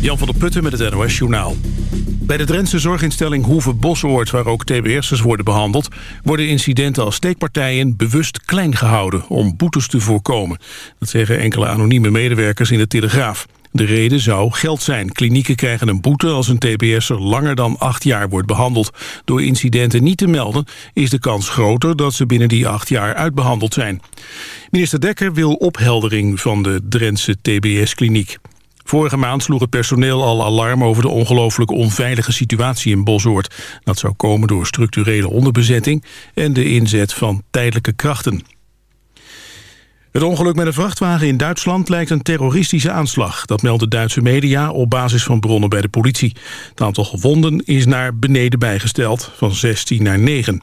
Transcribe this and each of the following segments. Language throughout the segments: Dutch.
Jan van der Putten met het NOS Journaal. Bij de Drentse zorginstelling Hoeve Bosoord, waar ook TBS'ers worden behandeld... worden incidenten als steekpartijen bewust klein gehouden om boetes te voorkomen. Dat zeggen enkele anonieme medewerkers in de Telegraaf. De reden zou geld zijn. Klinieken krijgen een boete als een TBS'er langer dan acht jaar wordt behandeld. Door incidenten niet te melden is de kans groter dat ze binnen die acht jaar uitbehandeld zijn. Minister Dekker wil opheldering van de Drentse TBS-kliniek. Vorige maand sloeg het personeel al alarm over de ongelooflijk onveilige situatie in Bosoort. Dat zou komen door structurele onderbezetting en de inzet van tijdelijke krachten. Het ongeluk met een vrachtwagen in Duitsland lijkt een terroristische aanslag. Dat melden Duitse media op basis van bronnen bij de politie. Het aantal gewonden is naar beneden bijgesteld, van 16 naar 9.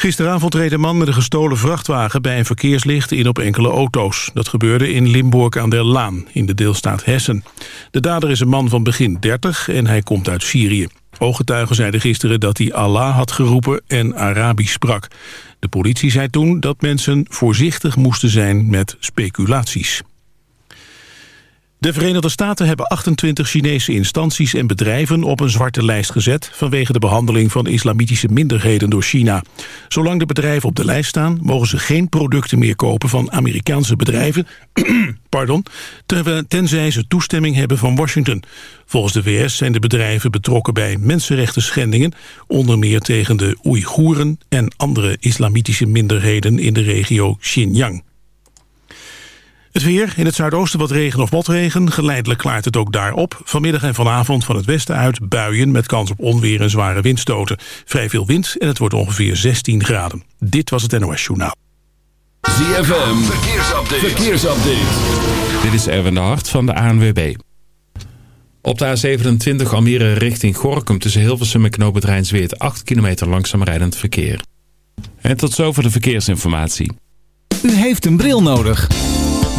Gisteravond reed een man met een gestolen vrachtwagen bij een verkeerslicht in op enkele auto's. Dat gebeurde in Limburg aan der Laan, in de deelstaat Hessen. De dader is een man van begin 30 en hij komt uit Syrië. Ooggetuigen zeiden gisteren dat hij Allah had geroepen en Arabisch sprak. De politie zei toen dat mensen voorzichtig moesten zijn met speculaties. De Verenigde Staten hebben 28 Chinese instanties en bedrijven op een zwarte lijst gezet vanwege de behandeling van islamitische minderheden door China. Zolang de bedrijven op de lijst staan, mogen ze geen producten meer kopen van Amerikaanse bedrijven, pardon, tenzij ze toestemming hebben van Washington. Volgens de VS zijn de bedrijven betrokken bij mensenrechten schendingen, onder meer tegen de Oeigoeren en andere islamitische minderheden in de regio Xinjiang. Het weer, in het zuidoosten wat regen of motregen. Geleidelijk klaart het ook daar op. Vanmiddag en vanavond van het westen uit buien... met kans op onweer en zware windstoten. Vrij veel wind en het wordt ongeveer 16 graden. Dit was het NOS Journaal. ZFM, verkeersupdate. verkeersupdate. Dit is Erwin de Hart van de ANWB. Op de A27 Almere richting Gorkum tussen Hilversum en Knoopend Rijnsweert 8 kilometer langzaam rijdend verkeer. En tot zover de verkeersinformatie. U heeft een bril nodig.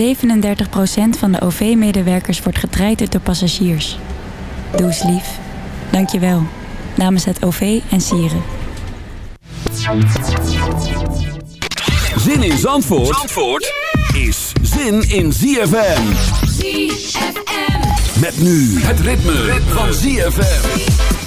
37% van de OV-medewerkers wordt getraind door passagiers. Doe eens lief. Dank je wel. Namens het OV en Sieren. Zin in Zandvoort, Zandvoort is zin in ZFM. ZFM. Met nu het ritme, ritme. van ZFM.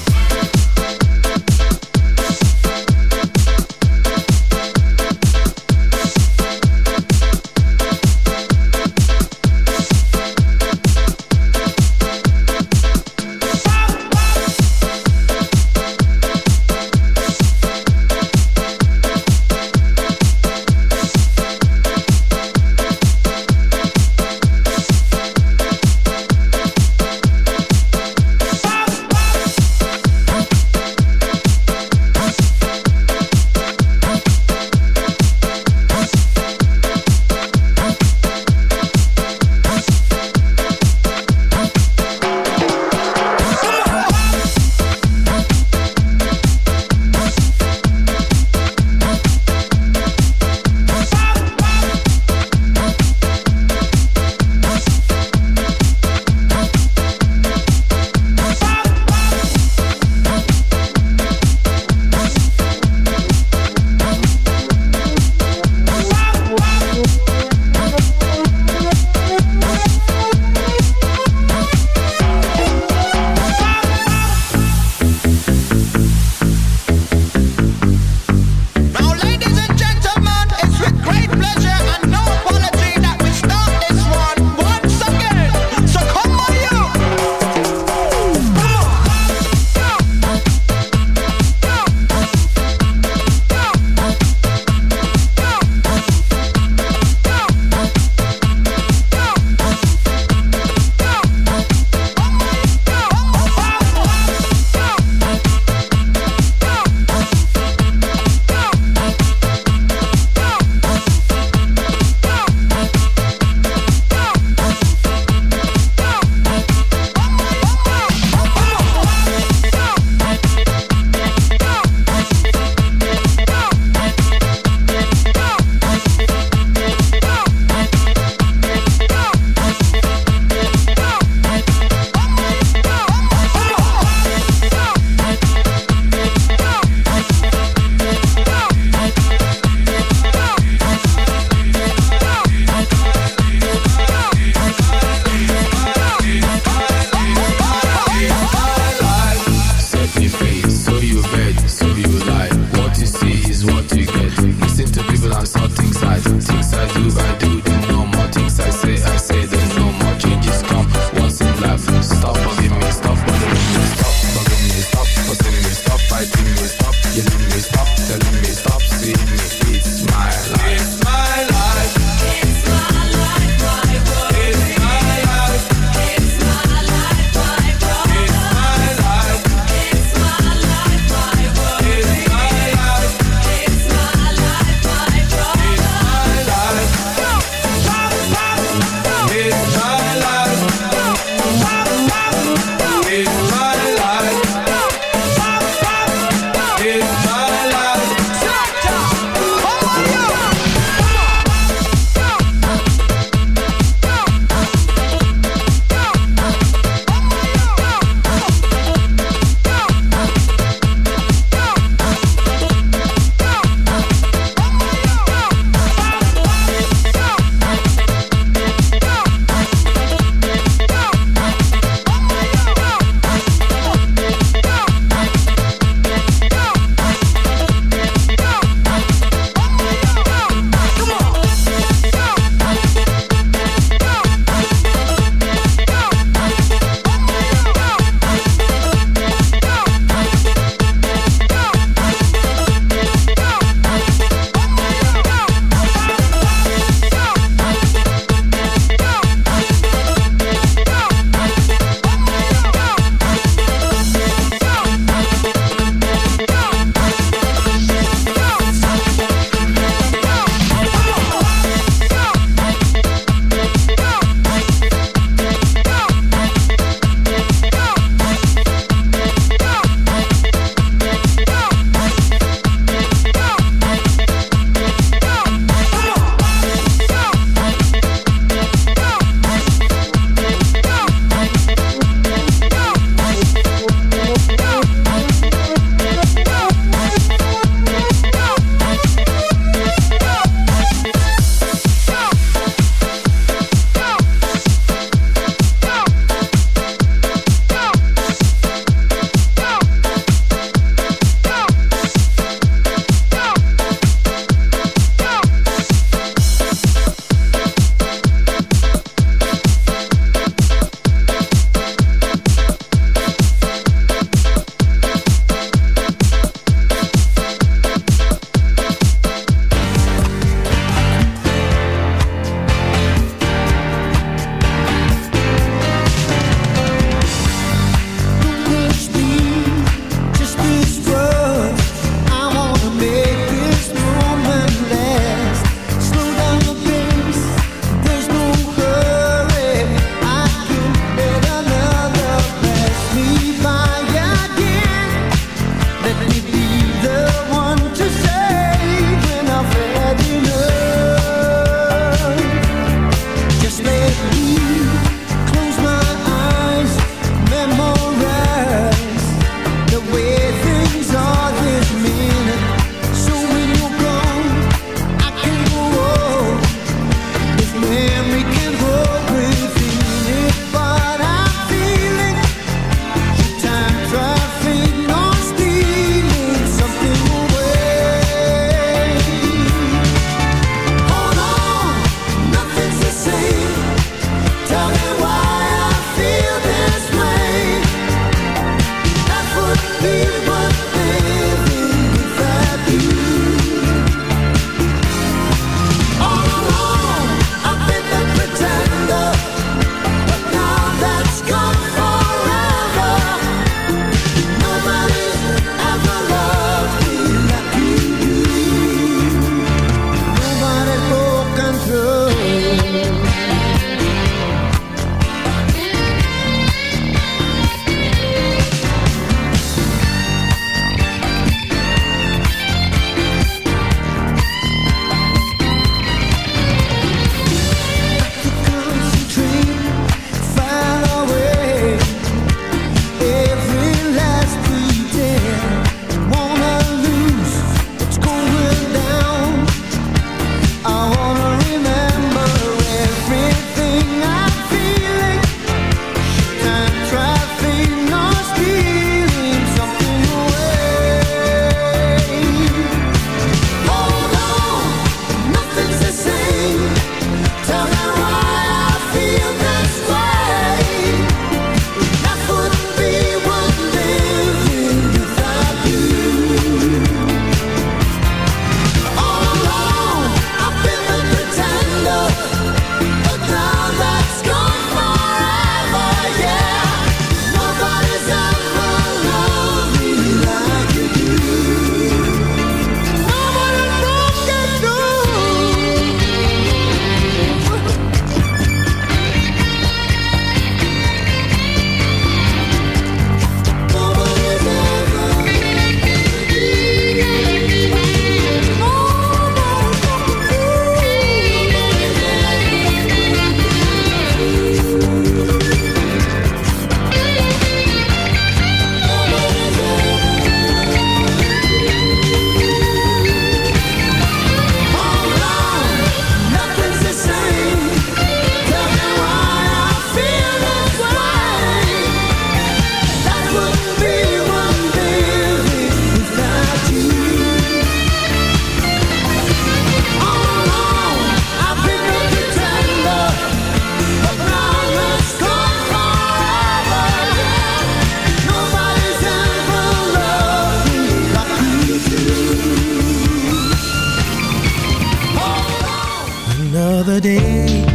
other day.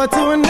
forward to another.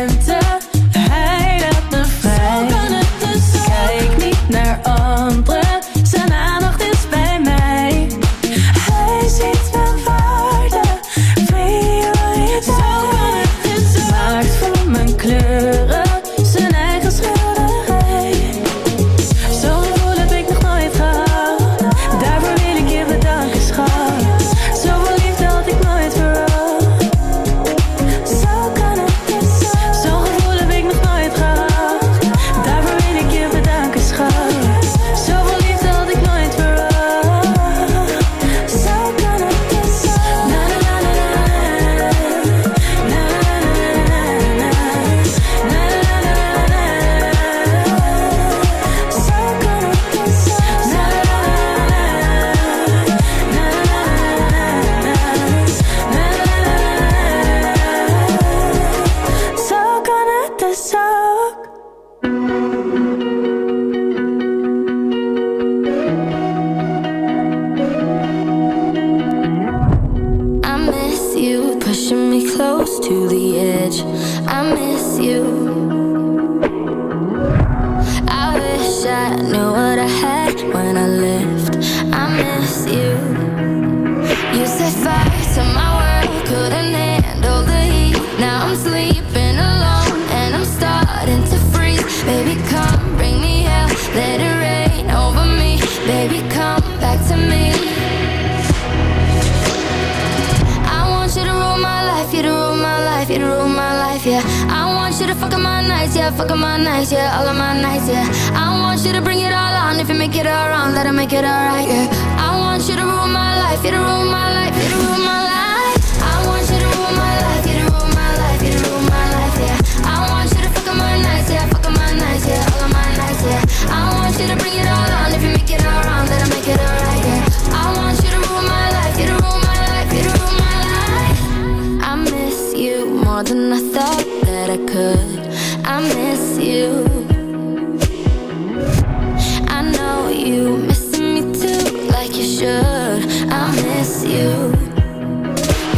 could I miss you.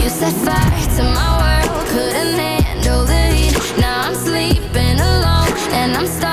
You set fire to my world. Couldn't handle the heat. Now I'm sleeping alone And I'm starving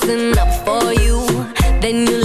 dressing up for you. Then you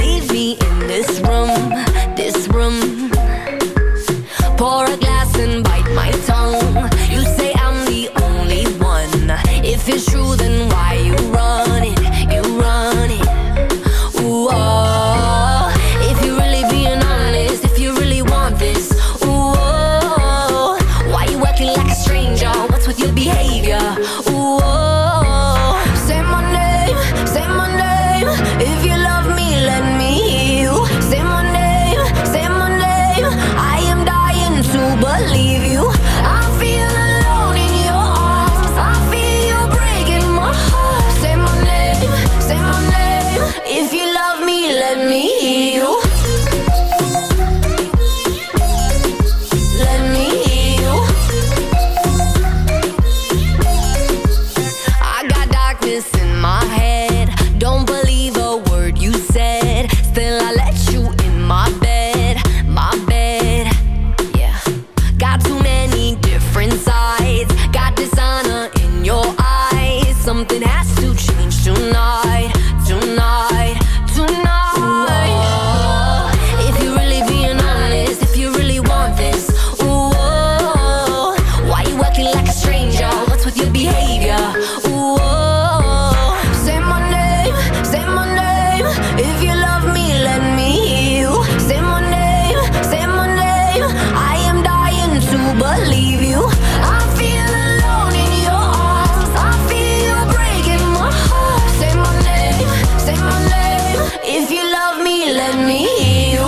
let me hear.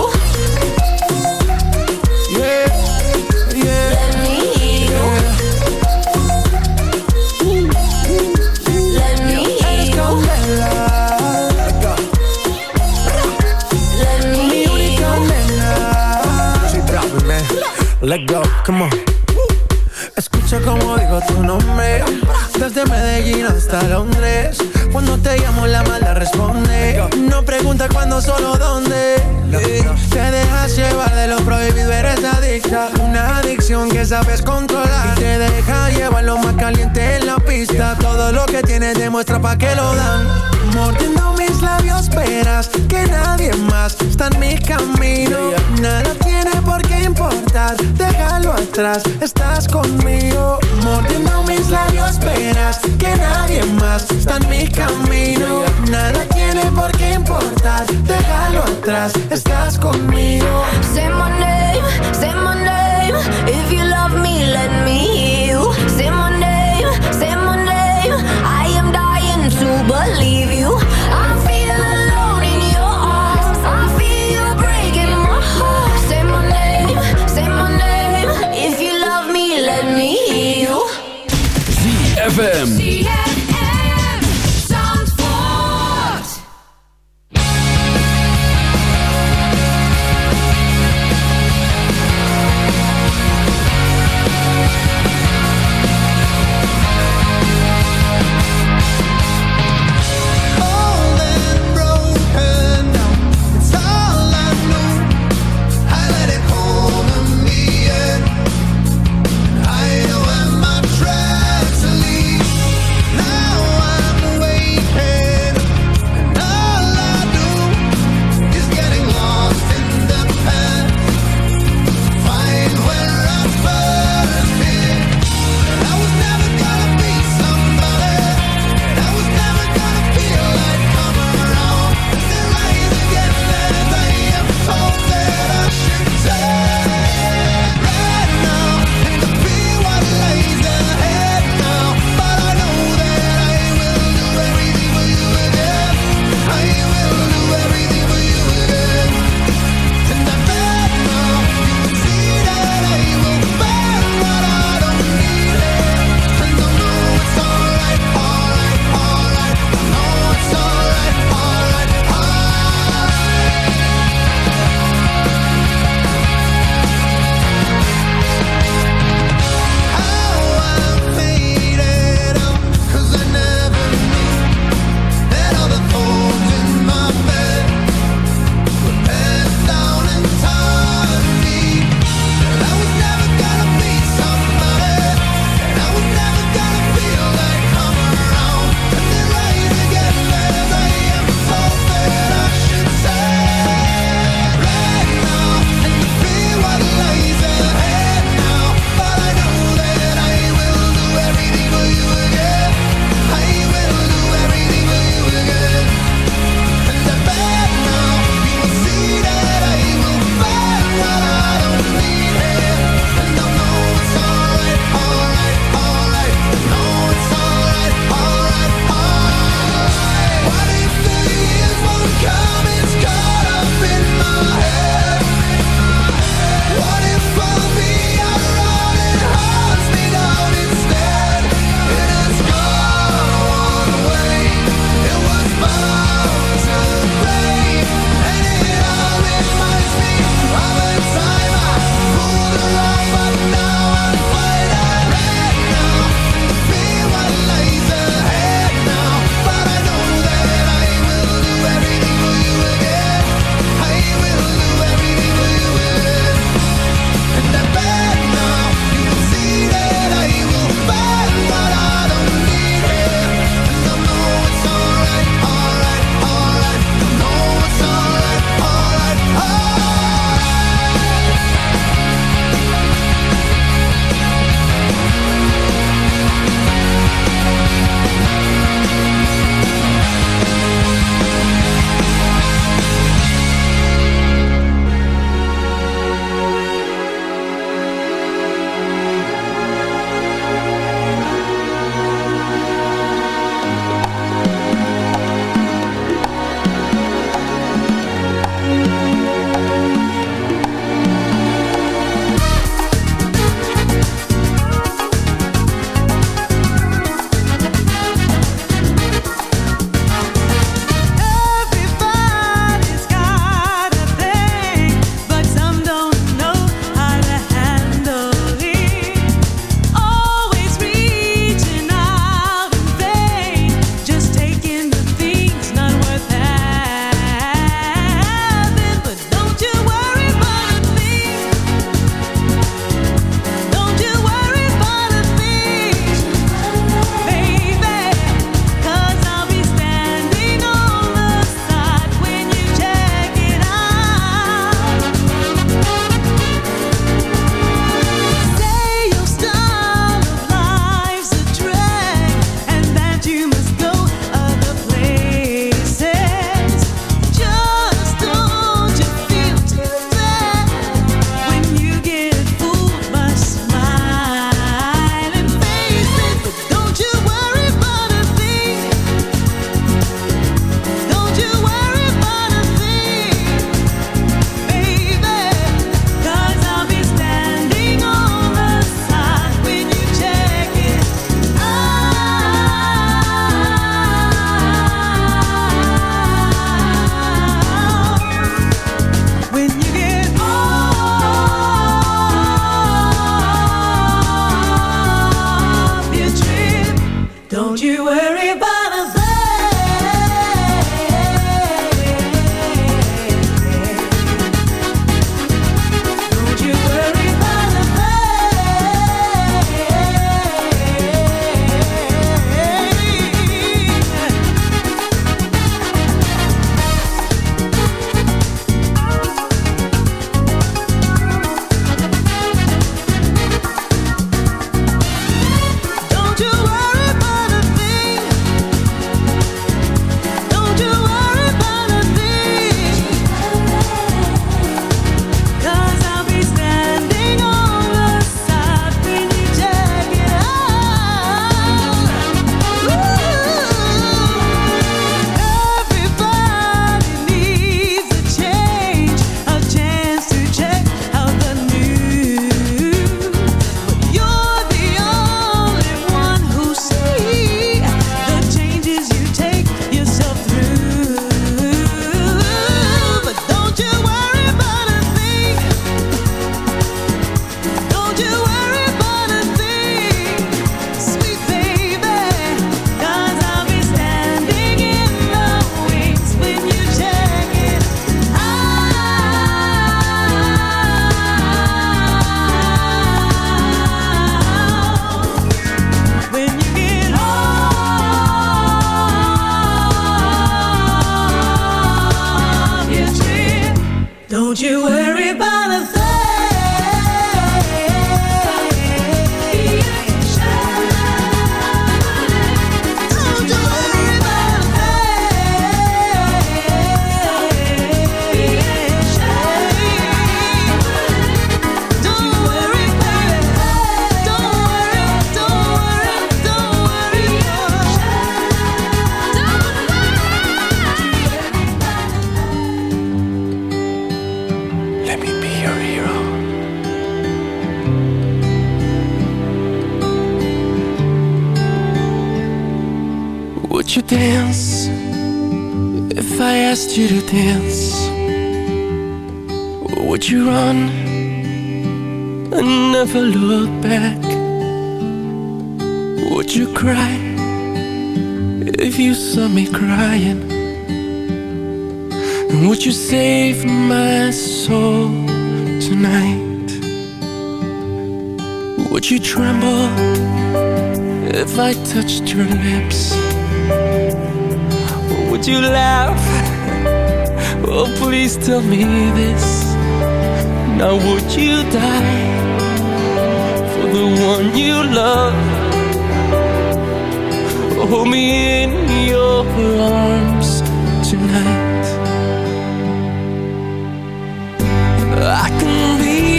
Yeah, yeah. Let me hear you. Yeah. Let me hear you. Let me go hear you. Let go, come on. Escucha como digo tu nombre Desde Medellín hasta Londres cuando te llamo la mala responde. No pregunta cuándo, solo dónde. Te dejas llevar de lo prohibido, eres adicta. Una adicción que sabes controlar. Y te deja llevar lo más caliente en la pista. Todo lo que tienes demuestra pa' que lo dan. Mordiendo mis labios esperas que nadie más está en mi camino. Nada tiene por qué importar, déjalo atrás, estás conmigo. Mordiendo mis labios esperas que nadie más está en mi camino Nada tiene por qué importar, déjalo atrás, estás conmigo. Say my name, say my name. If you love me, let me hear you. Say my name, say my name. I am dying to believe you. I feel alone in your arms. I feel you breaking my heart. Say my name, say my name. If you love me, let me hear you. ZFM. if I touched your lips? Would you laugh? Oh, please tell me this. Now, would you die for the one you love? Hold me in your arms tonight. I can be.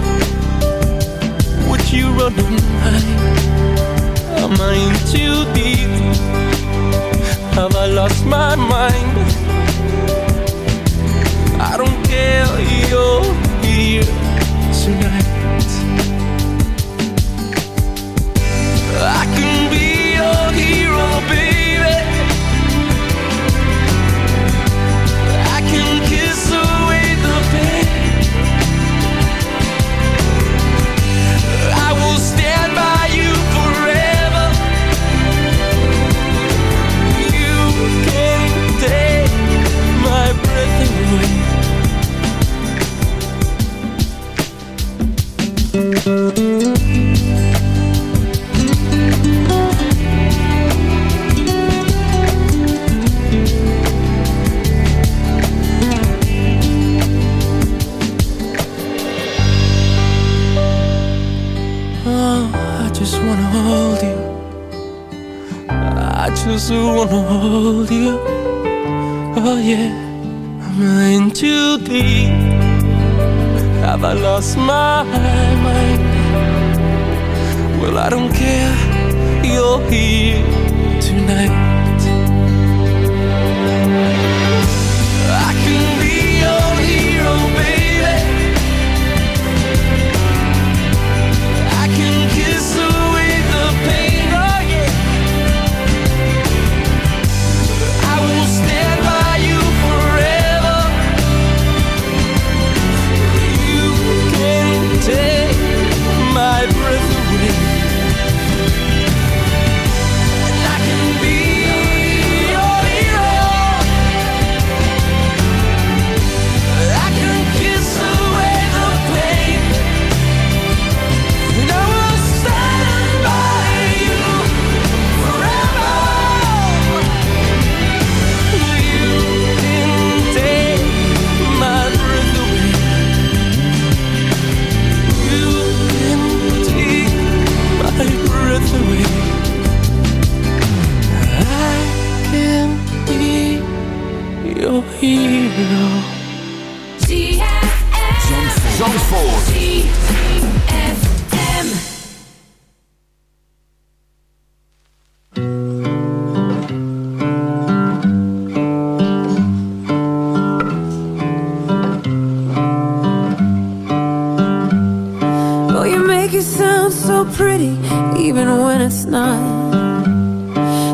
you running high? Am I in too deep? Have I lost my mind? I don't care, you're here tonight I can be your hero, baby who wanna hold you. Oh yeah, am I in too deep? Have I lost my mind? Well, I don't care. You're here tonight. Hero. Zandvoort. Oh, you make it sound so pretty, even when it's not.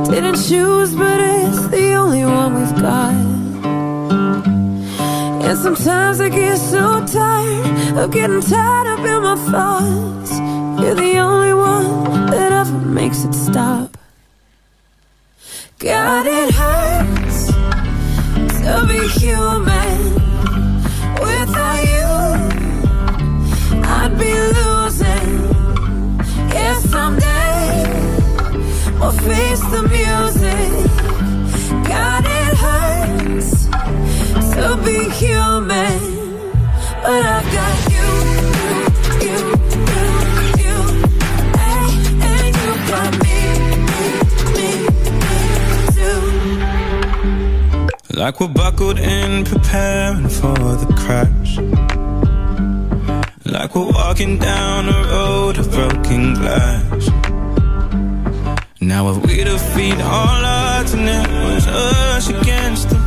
Didn't choose, but it's the only one we've got. And sometimes I get so tired of getting tied up in my thoughts. You're the only one that ever makes it stop. God, it hurts to be human without you. I'd be losing. Yeah, someday we'll face the music. Be human, but I've got you, you, you, you, you, and, and you got me, me, me, too. Like we're buckled in, preparing for the crash. Like we're walking down a road of broken glass. Now if we defeat all odds and it was us against the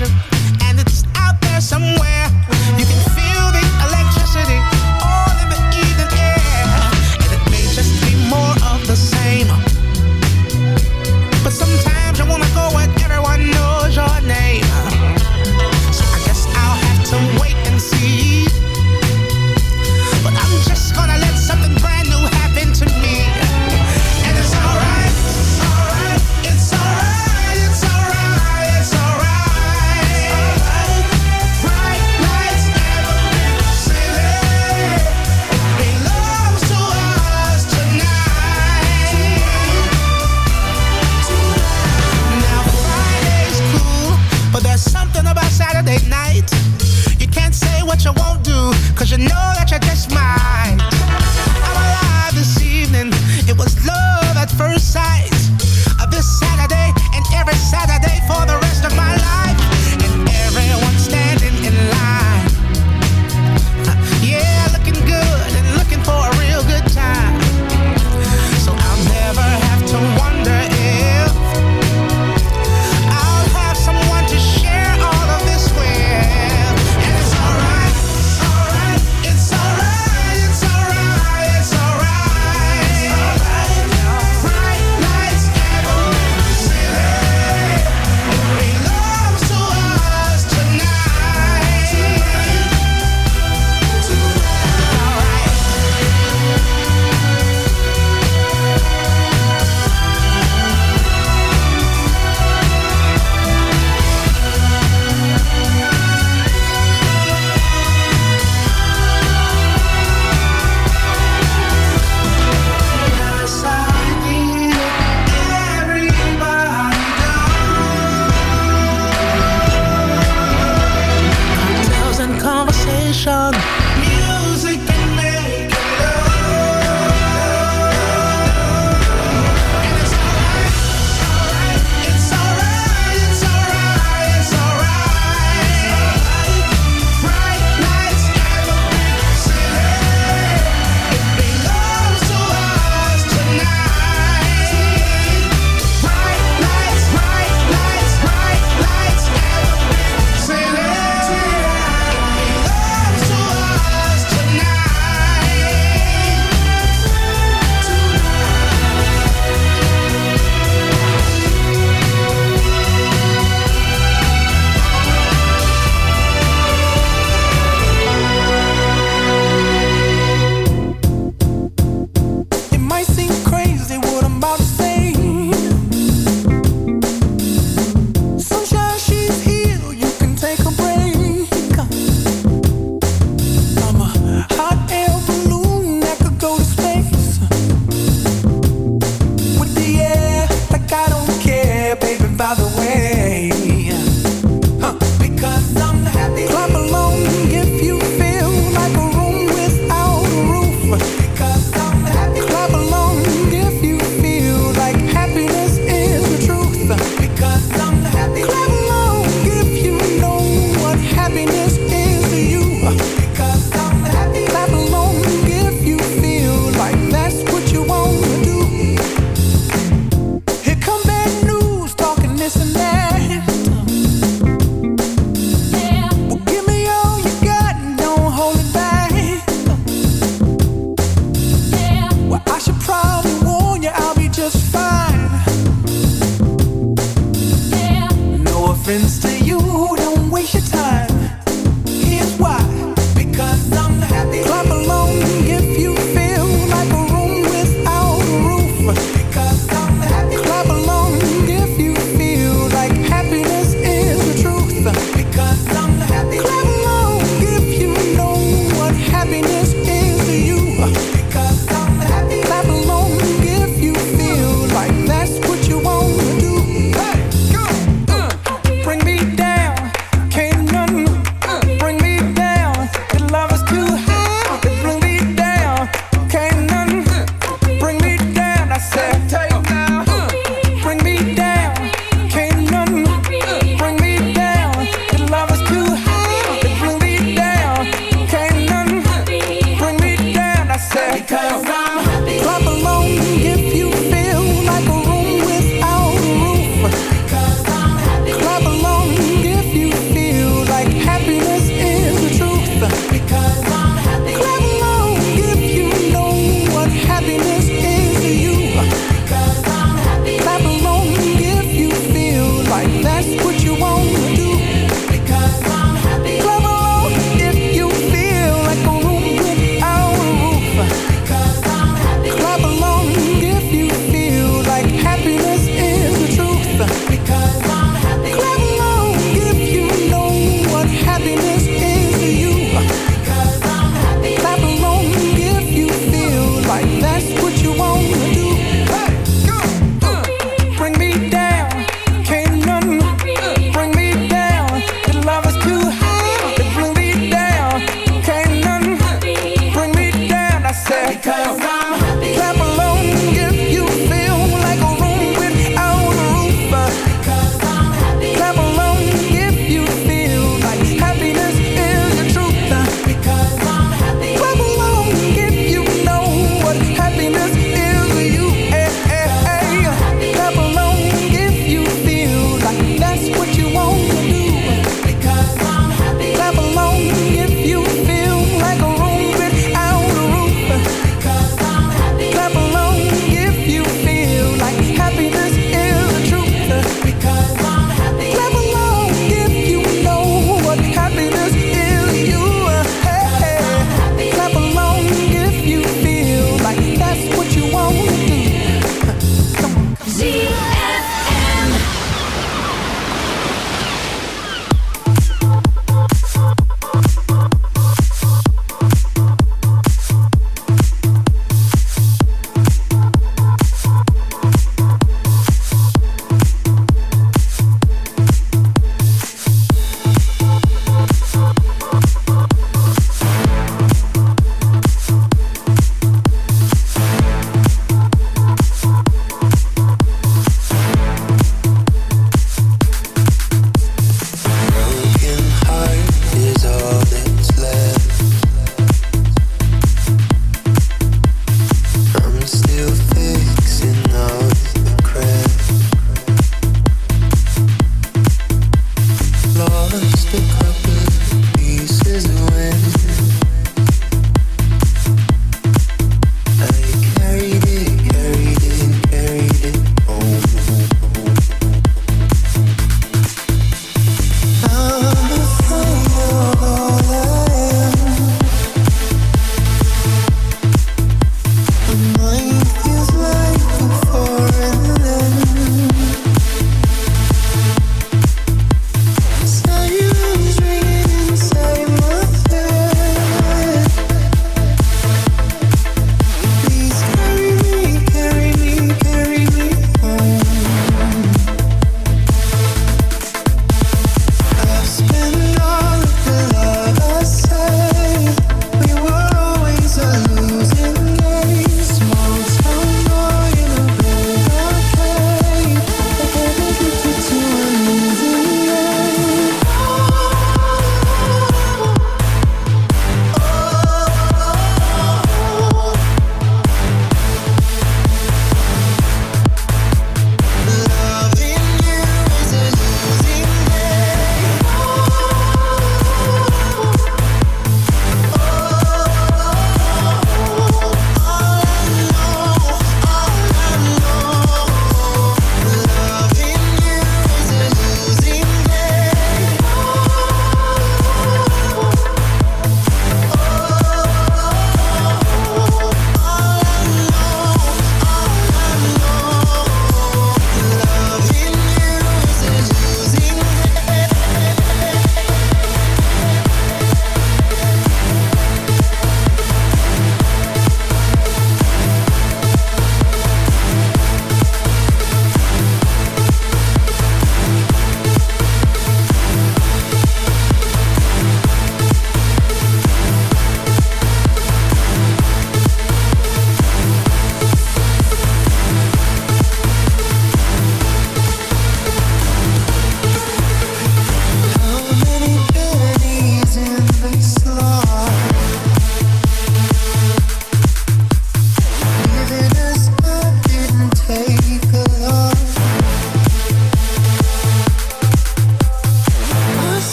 passion